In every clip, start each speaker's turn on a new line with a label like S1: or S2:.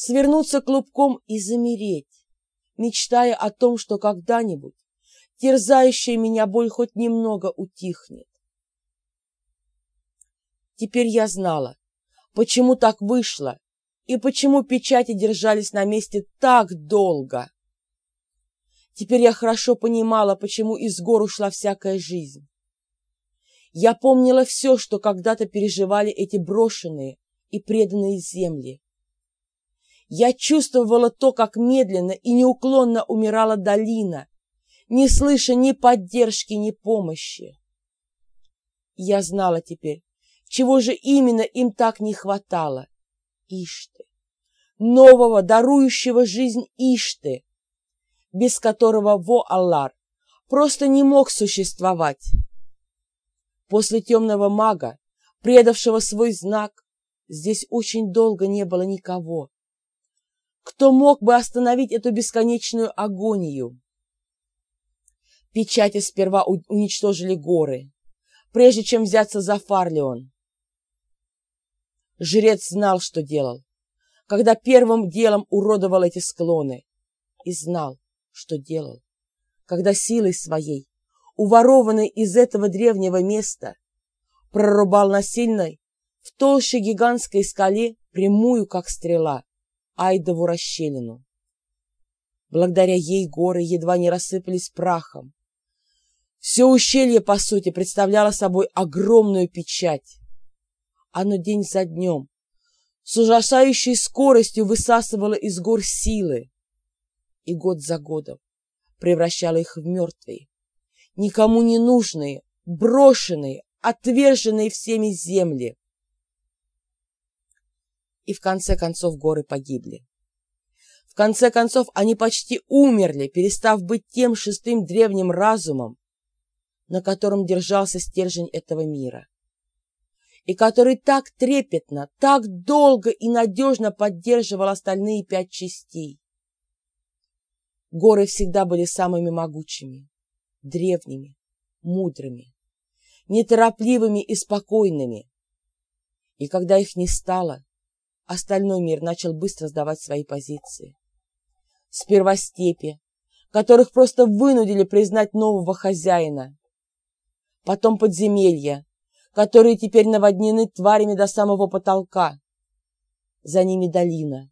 S1: свернуться клубком и замереть, мечтая о том, что когда-нибудь терзающая меня боль хоть немного утихнет. Теперь я знала, почему так вышло и почему печати держались на месте так долго. Теперь я хорошо понимала, почему из гор ушла всякая жизнь. Я помнила все, что когда-то переживали эти брошенные и преданные земли. Я чувствовала то, как медленно и неуклонно умирала долина, не слыша ни поддержки, ни помощи. Я знала теперь, чего же именно им так не хватало. Ишты, нового, дарующего жизнь Ишты, без которого Во-Аллар просто не мог существовать. После темного мага, предавшего свой знак, здесь очень долго не было никого. Кто мог бы остановить эту бесконечную агонию? Печати сперва уничтожили горы, прежде чем взяться за Фарлеон. Жрец знал, что делал, когда первым делом уродовал эти склоны, и знал, что делал, когда силой своей, уворованной из этого древнего места, прорубал насильной в толще гигантской скале прямую, как стрела, Айдову расщелину. Благодаря ей горы едва не рассыпались прахом, все ущелье, по сути, представляло собой огромную печать. Оно день за днем с ужасающей скоростью высасывало из гор силы и год за годом превращало их в мертвые, никому не нужные, брошенные, отверженные всеми земли. И в конце концов горы погибли. В конце концов они почти умерли, перестав быть тем шестым древним разумом, на котором держался стержень этого мира, и который так трепетно, так долго и надежно поддерживал остальные пять частей. Горы всегда были самыми могучими, древними, мудрыми, неторопливыми и спокойными. И когда их не стало, остальной мир начал быстро сдавать свои позиции. Сперва степи, которых просто вынудили признать нового хозяина, потом подземелья, которые теперь наводнены тварями до самого потолка. За ними долина,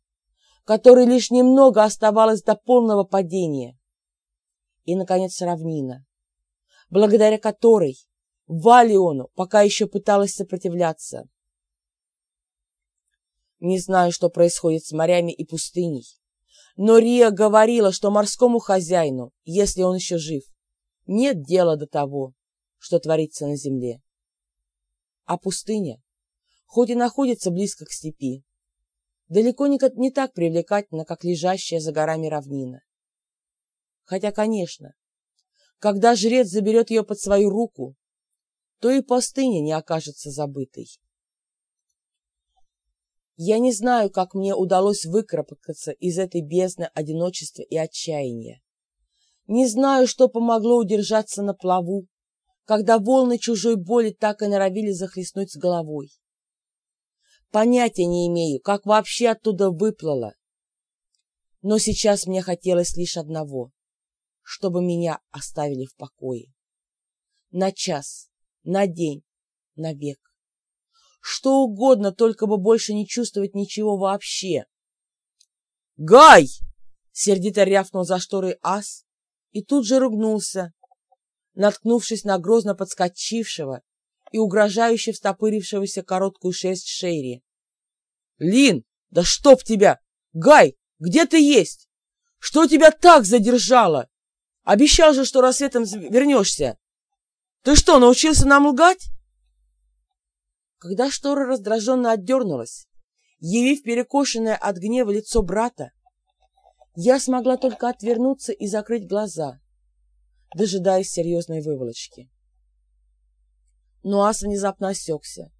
S1: которой лишь немного оставалось до полного падения. И, наконец, равнина, благодаря которой Валиону пока еще пыталась сопротивляться. Не знаю, что происходит с морями и пустыней, но Рия говорила, что морскому хозяину, если он еще жив, нет дела до того, что творится на земле. А пустыня, хоть и находится близко к степи, далеко не, так привлекательна, как лежащая за горами равнина. Хотя, конечно, когда жрец заберет ее под свою руку, то и пустыня не окажется забытой. Я не знаю, как мне удалось выкарабкаться из этой бездны одиночества и отчаяния. Не знаю, что помогло удержаться на плаву, когда волны чужой боли так и норовили захлестнуть с головой. Понятия не имею, как вообще оттуда выплыла. Но сейчас мне хотелось лишь одного, чтобы меня оставили в покое. На час, на день, на век. Что угодно, только бы больше не чувствовать ничего вообще. «Гай!» — сердито рявкнул за шторой ас и тут же ругнулся, наткнувшись на грозно подскочившего и угрожающе встопырившегося короткую шерсть Шерри. «Лин, да чтоб тебя! Гай, где ты есть? Что тебя так задержало? Обещал же, что рассветом вернешься. Ты что, научился нам лгать?» Когда штора раздраженно отдернулась, явив перекошенное от гнева лицо брата, я смогла только отвернуться и закрыть глаза дожидаясь серьезной выволочки. Но ас внезапно осекся.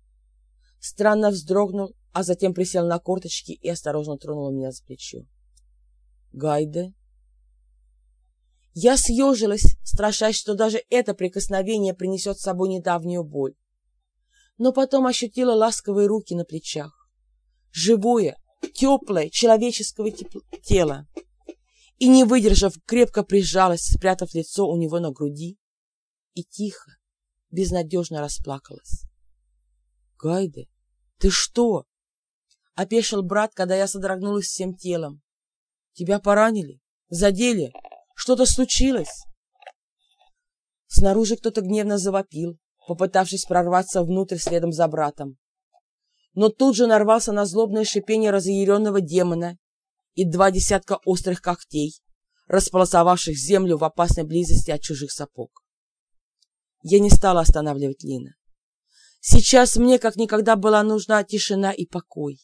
S1: Странно вздрогнул, а затем присел на корточки и осторожно тронул меня за плечо. «Гайде?» Я съежилась, страшась, что даже это прикосновение принесет с собой недавнюю боль. Но потом ощутила ласковые руки на плечах. Живое, теплое, человеческого тела. И, не выдержав, крепко прижалась, спрятав лицо у него на груди, и тихо, безнадежно расплакалась. — Гайде, ты что? — опешил брат, когда я содрогнулась всем телом. — Тебя поранили? Задели? Что-то случилось? Снаружи кто-то гневно завопил, попытавшись прорваться внутрь следом за братом. Но тут же нарвался на злобное шипение разъяренного демона и два десятка острых когтей, располосовавших землю в опасной близости от чужих сапог. Я не стала останавливать Лина. Сейчас мне как никогда была нужна тишина и покой.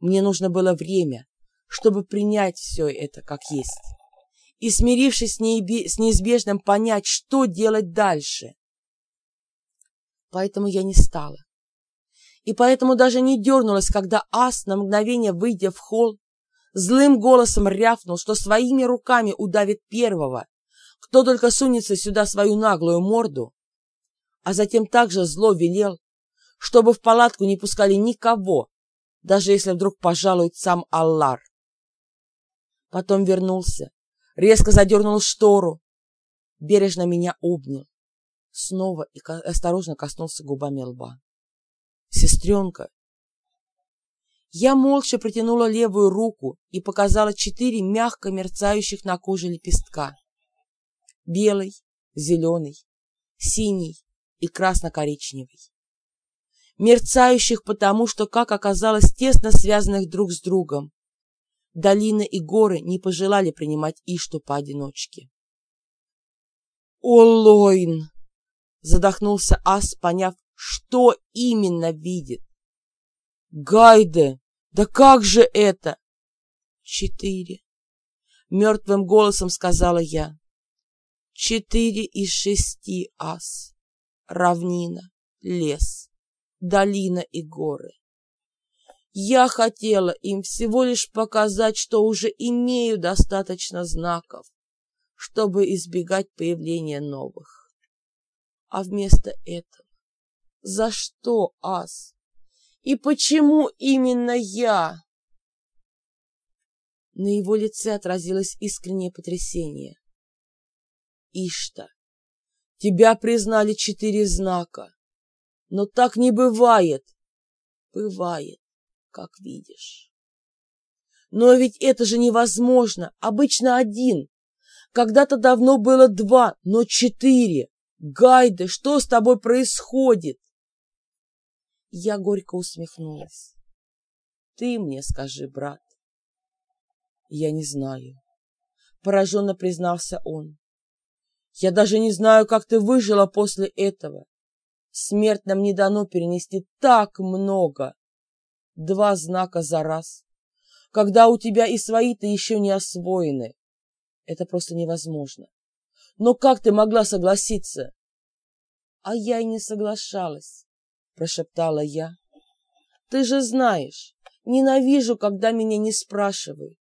S1: Мне нужно было время, чтобы принять все это как есть и, смирившись с неизбежным, понять, что делать дальше. Поэтому я не стала. И поэтому даже не дернулась, когда ас, на мгновение выйдя в холл, злым голосом рявкнул, что своими руками удавит первого, кто только сунется сюда свою наглую морду, а затем также зло велел, чтобы в палатку не пускали никого, даже если вдруг пожалует сам Аллар. Потом вернулся, резко задернул штору, бережно меня обнял, снова и осторожно коснулся губами лба. «Сестренка!» Я молча протянула левую руку и показала четыре мягко мерцающих на коже лепестка. Белый, зеленый, синий и красно-коричневый. Мерцающих потому, что, как оказалось, тесно связанных друг с другом, долины и горы не пожелали принимать Ишту поодиночке. «О, Лойн!» — задохнулся Ас, поняв, что именно видит. «Гайде! Да как же это?» «Четыре!» — мертвым голосом сказала я. «Четыре из шести, Ас. Равнина, лес, долина и горы. Я хотела им всего лишь показать, что уже имею достаточно знаков, чтобы избегать появления новых. А вместо этого... За что, Ас? И почему именно я? На его лице отразилось искреннее потрясение. Ишта, тебя признали четыре знака, но так не бывает. Бывает как видишь. Но ведь это же невозможно. Обычно один. Когда-то давно было два, но четыре. Гайда, что с тобой происходит? Я горько усмехнулась. Ты мне скажи, брат. Я не знаю. Пораженно признался он. Я даже не знаю, как ты выжила после этого. Смерть нам не дано перенести так много два знака за раз, когда у тебя и свои-то еще не освоены. Это просто невозможно. Но как ты могла согласиться? А я и не соглашалась, прошептала я. Ты же знаешь, ненавижу, когда меня не спрашивают.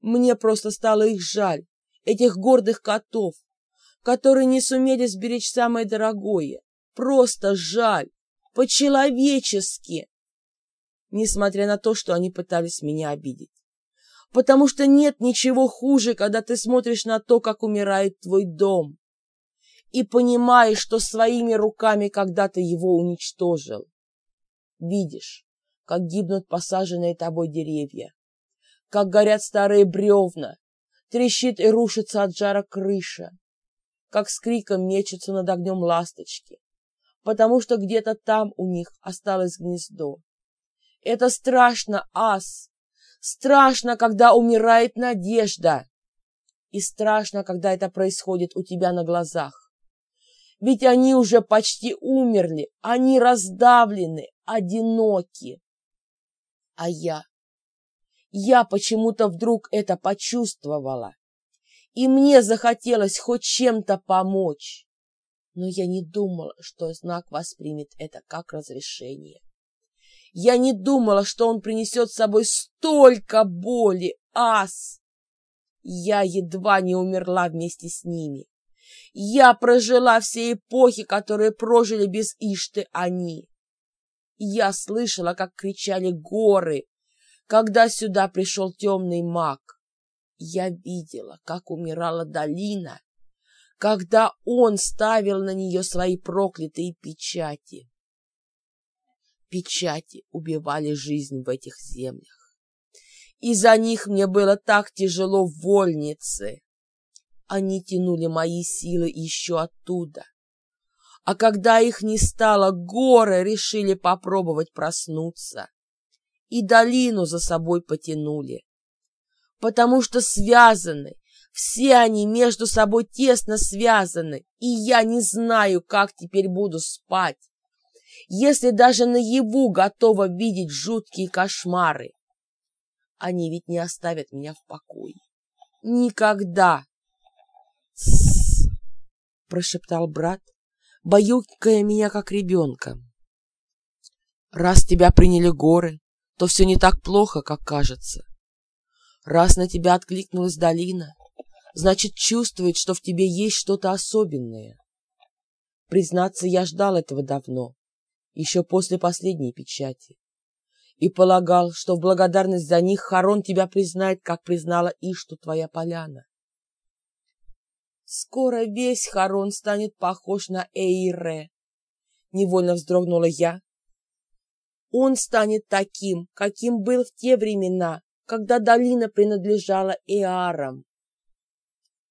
S1: Мне просто стало их жаль, этих гордых котов, которые не сумели сберечь самое дорогое. Просто жаль, по-человечески несмотря на то, что они пытались меня обидеть. Потому что нет ничего хуже, когда ты смотришь на то, как умирает твой дом, и понимаешь, что своими руками когда-то его уничтожил. Видишь, как гибнут посаженные тобой деревья, как горят старые бревна, трещит и рушится от жара крыша, как с криком мечутся над огнем ласточки, потому что где-то там у них осталось гнездо. Это страшно, ас. Страшно, когда умирает надежда. И страшно, когда это происходит у тебя на глазах. Ведь они уже почти умерли, они раздавлены, одиноки. А я... Я почему-то вдруг это почувствовала. И мне захотелось хоть чем-то помочь. Но я не думала, что знак воспримет это как разрешение. Я не думала, что он принесет с собой столько боли, ас! Я едва не умерла вместе с ними. Я прожила все эпохи, которые прожили без Ишты они. Я слышала, как кричали горы, когда сюда пришел темный маг, я видела, как умирала долина, когда он ставил на нее свои проклятые печати. Печати убивали жизнь в этих землях. И за них мне было так тяжело в вольнице. Они тянули мои силы еще оттуда. А когда их не стало, горы решили попробовать проснуться. И долину за собой потянули. Потому что связаны, все они между собой тесно связаны, и я не знаю, как теперь буду спать, если даже наяву готова видеть жуткие кошмары. Они ведь не оставят меня в покое. Никогда. Прошептал брат, баюкая меня, как ребенка. «Раз тебя приняли горы, то все не так плохо, как кажется. Раз на тебя откликнулась долина, значит, чувствует, что в тебе есть что-то особенное. Признаться, я ждал этого давно, еще после последней печати, и полагал, что в благодарность за них Харон тебя признает, как признала Ишту твоя поляна. Скоро весь Харон станет похож на Эйре. Невольно вздрогнула я. Он станет таким, каким был в те времена, когда долина принадлежала Эарам.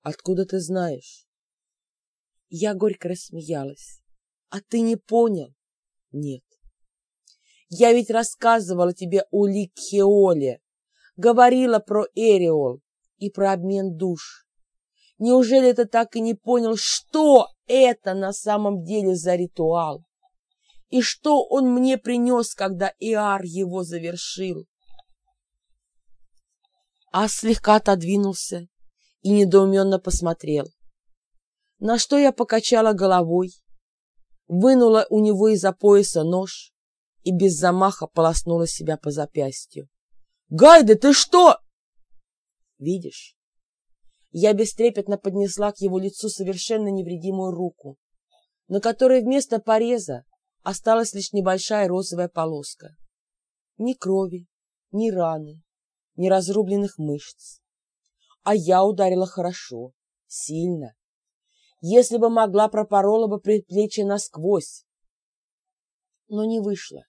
S1: Откуда ты знаешь? Я горько рассмеялась. А ты не понял? Нет. Я ведь рассказывала тебе о Ликхеоле, говорила про Эриол и про обмен душ. Неужели ты так и не понял, что это на самом деле за ритуал? И что он мне принес, когда Иар его завершил? Ас слегка отодвинулся и недоуменно посмотрел. На что я покачала головой, вынула у него из-за пояса нож и без замаха полоснула себя по запястью. «Гайда, ты что?» «Видишь?» Я бестрепетно поднесла к его лицу совершенно невредимую руку, на которой вместо пореза осталась лишь небольшая розовая полоска. Ни крови, ни раны, ни разрубленных мышц. А я ударила хорошо, сильно. Если бы могла, пропорола бы предплечье насквозь. Но не вышло.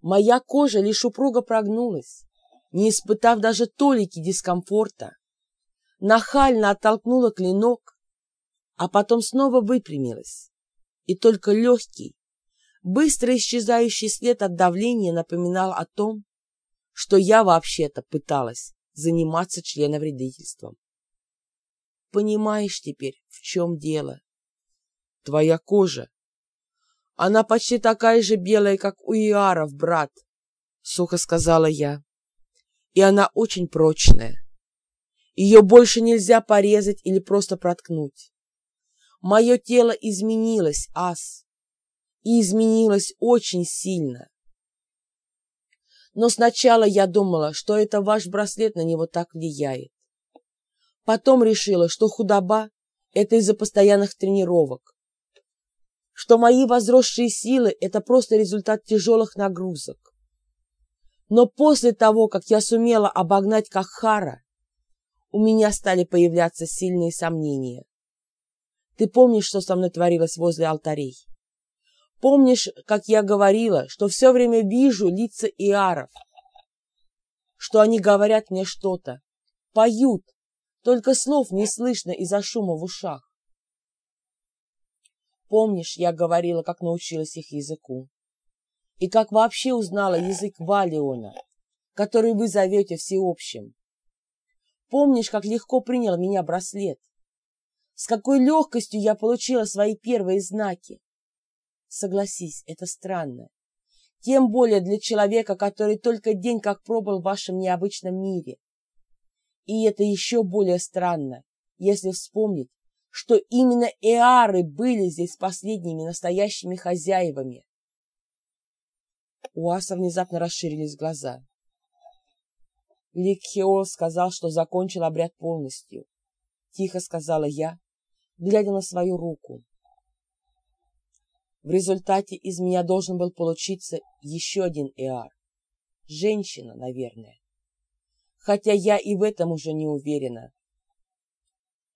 S1: Моя кожа лишь упруго прогнулась, не испытав даже толики дискомфорта. Нахально оттолкнула клинок, а потом снова выпрямилась. И только легкий, быстро исчезающий след от давления напоминал о том, что я вообще-то пыталась заниматься членовредительством. Понимаешь теперь, в чем дело? Твоя кожа. Она почти такая же белая, как у Иаров, брат, — сухо сказала я. И она очень прочная. Ее больше нельзя порезать или просто проткнуть. Мое тело изменилось, ас, и изменилось очень сильно. Но сначала я думала, что это ваш браслет на него так влияет. Потом решила, что худоба — это из-за постоянных тренировок. Что мои возросшие силы — это просто результат тяжелых нагрузок. Но после того, как я сумела обогнать Кахара, у меня стали появляться сильные сомнения. Ты помнишь, что со мной творилось возле алтарей? Помнишь, как я говорила, что все время вижу лица иаров, что они говорят мне что-то, поют, только слов не слышно из-за шума в ушах. Помнишь, я говорила, как научилась их языку? И как вообще узнала язык Валиона, который вы зовете всеобщим? Помнишь, как легко принял меня браслет? С какой легкостью я получила свои первые знаки? Согласись, это странно. Тем более для человека, который только день как пробыл в вашем необычном мире. И это еще более странно, если вспомнить, что именно эары были здесь последними настоящими хозяевами. У Аса внезапно расширились глаза. Ликхеол сказал, что закончил обряд полностью. Тихо сказала я, глядя на свою руку. В результате из меня должен был получиться еще один Эар. женщина, наверное. Хотя я и в этом уже не уверена,